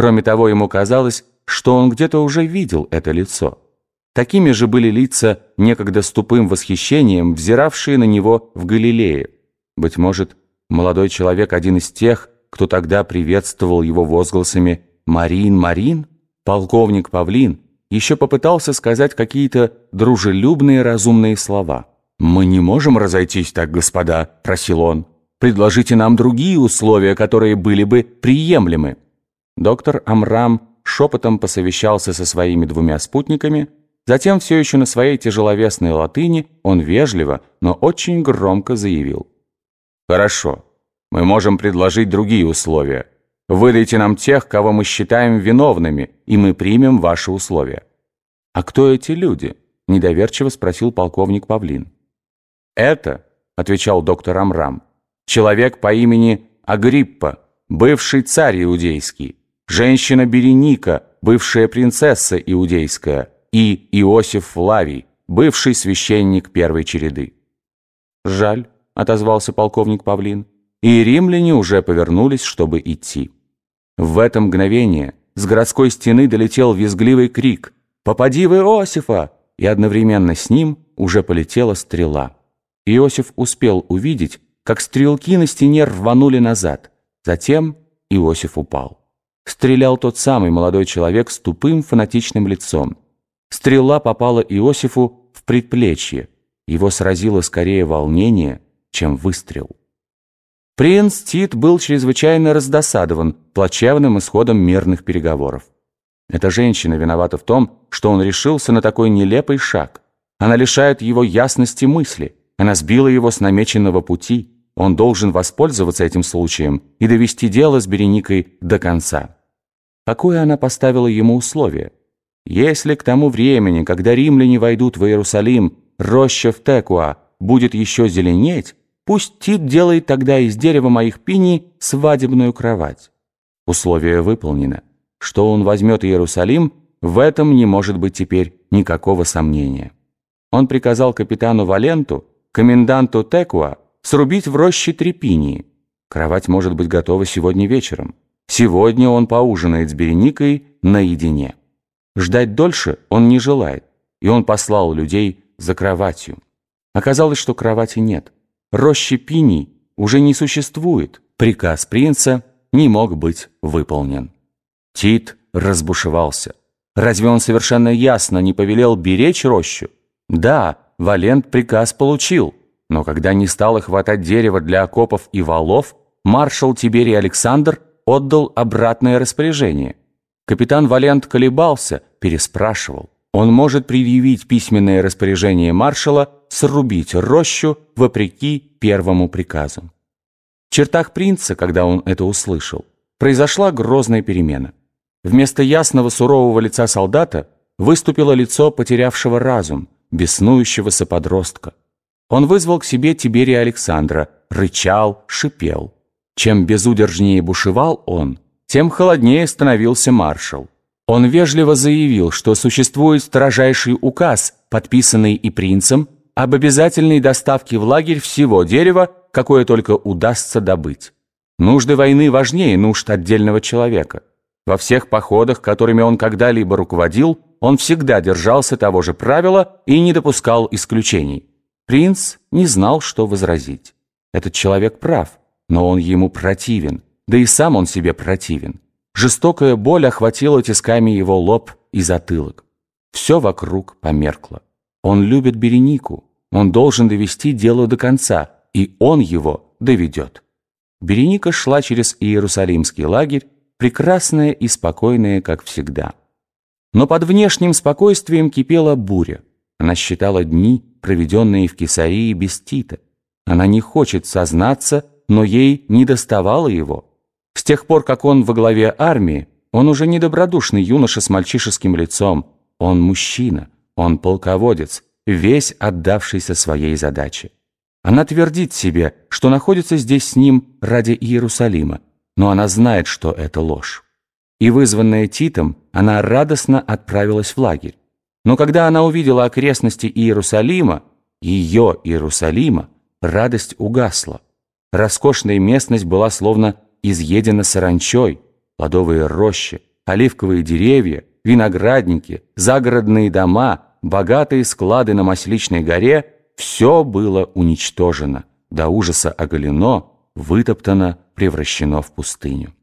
Кроме того, ему казалось, что он где-то уже видел это лицо. Такими же были лица, некогда с тупым восхищением, взиравшие на него в Галилее. Быть может, молодой человек один из тех, кто тогда приветствовал его возгласами «Марин, Марин?» Полковник Павлин еще попытался сказать какие-то дружелюбные разумные слова. «Мы не можем разойтись так, господа», – просил он. «Предложите нам другие условия, которые были бы приемлемы». Доктор Амрам шепотом посовещался со своими двумя спутниками, затем все еще на своей тяжеловесной латыни он вежливо, но очень громко заявил. «Хорошо, мы можем предложить другие условия. Выдайте нам тех, кого мы считаем виновными, и мы примем ваши условия». «А кто эти люди?» – недоверчиво спросил полковник Павлин. «Это», – отвечал доктор Амрам, – «человек по имени Агриппа, бывший царь иудейский, женщина Береника, бывшая принцесса иудейская, и Иосиф Флавий, бывший священник первой череды. «Жаль», — отозвался полковник Павлин, и римляне уже повернулись, чтобы идти. В это мгновение с городской стены долетел визгливый крик «Попади в Иосифа!» и одновременно с ним уже полетела стрела. Иосиф успел увидеть, как стрелки на стене рванули назад. Затем Иосиф упал. Стрелял тот самый молодой человек с тупым фанатичным лицом. Стрела попала Иосифу в предплечье. Его сразило скорее волнение, чем выстрел. Принц Тит был чрезвычайно раздосадован плачевным исходом мирных переговоров. Эта женщина виновата в том, что он решился на такой нелепый шаг. Она лишает его ясности мысли. Она сбила его с намеченного пути. Он должен воспользоваться этим случаем и довести дело с Береникой до конца. Какое она поставила ему условие? Если к тому времени, когда римляне войдут в Иерусалим, роща в Текуа будет еще зеленеть, пусть Тит делает тогда из дерева моих пиней свадебную кровать. Условие выполнено. Что он возьмет Иерусалим, в этом не может быть теперь никакого сомнения. Он приказал капитану Валенту, коменданту Текуа, срубить в роще три пинии. Кровать может быть готова сегодня вечером. Сегодня он поужинает с Береникой наедине. Ждать дольше он не желает, и он послал людей за кроватью. Оказалось, что кровати нет. Рощи пиний уже не существует. Приказ принца не мог быть выполнен. Тит разбушевался. Разве он совершенно ясно не повелел беречь рощу? Да, Валент приказ получил, но когда не стало хватать дерева для окопов и валов, маршал Тиберий Александр отдал обратное распоряжение. Капитан Валент колебался, переспрашивал. Он может предъявить письменное распоряжение маршала срубить рощу вопреки первому приказу. В чертах принца, когда он это услышал, произошла грозная перемена. Вместо ясного сурового лица солдата выступило лицо потерявшего разум, беснующегося подростка. Он вызвал к себе Тиберия Александра, рычал, шипел. Чем безудержнее бушевал он, тем холоднее становился маршал. Он вежливо заявил, что существует строжайший указ, подписанный и принцем, об обязательной доставке в лагерь всего дерева, какое только удастся добыть. Нужды войны важнее нужд отдельного человека. Во всех походах, которыми он когда-либо руководил, он всегда держался того же правила и не допускал исключений. Принц не знал, что возразить. Этот человек прав но он ему противен, да и сам он себе противен. Жестокая боль охватила тисками его лоб и затылок. Все вокруг померкло. Он любит Беренику, он должен довести дело до конца, и он его доведет. Береника шла через Иерусалимский лагерь, прекрасная и спокойная, как всегда. Но под внешним спокойствием кипела буря. Она считала дни, проведенные в Кесарии без Тита. Она не хочет сознаться, но ей не доставало его. С тех пор, как он во главе армии, он уже не добродушный юноша с мальчишеским лицом. Он мужчина, он полководец, весь отдавшийся своей задаче. Она твердит себе, что находится здесь с ним ради Иерусалима, но она знает, что это ложь. И вызванная Титом, она радостно отправилась в лагерь. Но когда она увидела окрестности Иерусалима, ее Иерусалима, радость угасла. Роскошная местность была словно изъедена саранчой, плодовые рощи, оливковые деревья, виноградники, загородные дома, богатые склады на Масличной горе – все было уничтожено, до ужаса оголено, вытоптано, превращено в пустыню.